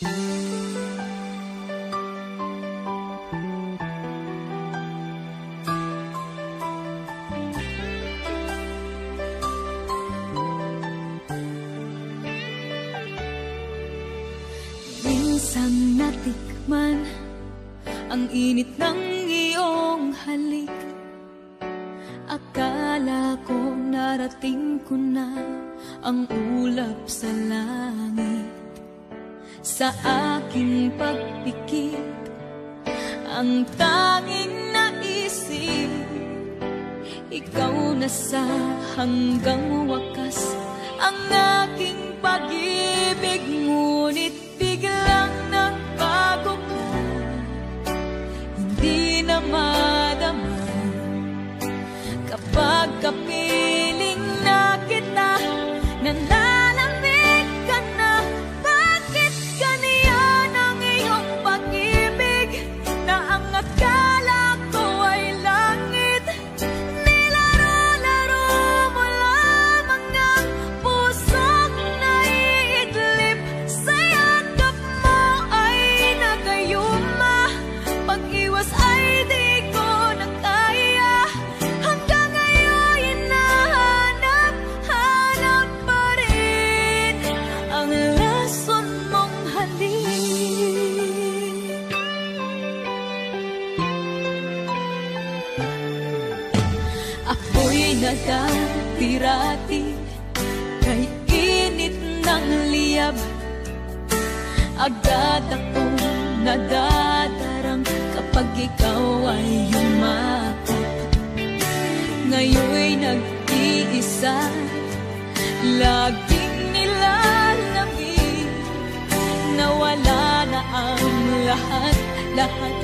Minsan natikman ang init ng iyong halik. Akala ko narating ko na ang ulap sa langit sa aking pagpikit. Ang tanging naisip ikaw na sa hanggang wakas. Ang aking pag-ibig ngunit biglang nagbago ka hindi na madama kapag kapit nagkatirati Kay init ng liyab. Agad akong nadadarang Kapag ikaw ay yumakap Ngayon'y nag-iisa Laging nilalamig Nawala na ang lahat, lahat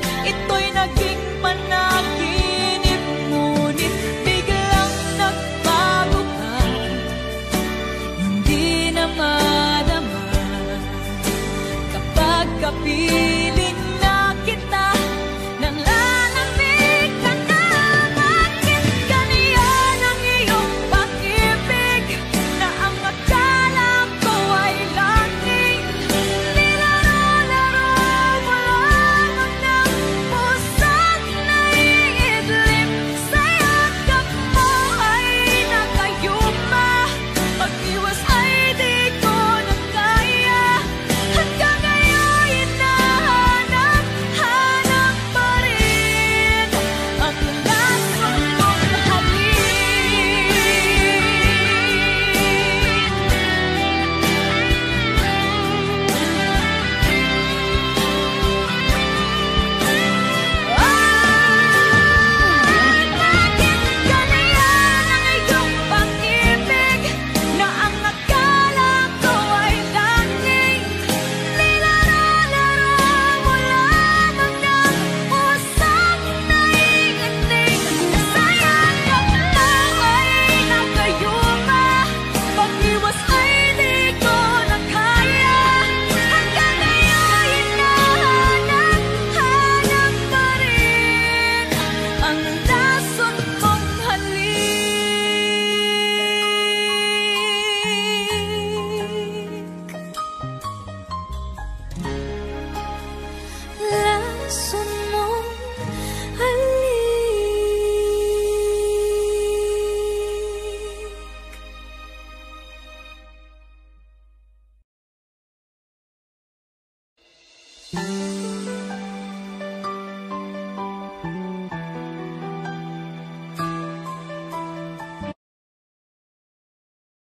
So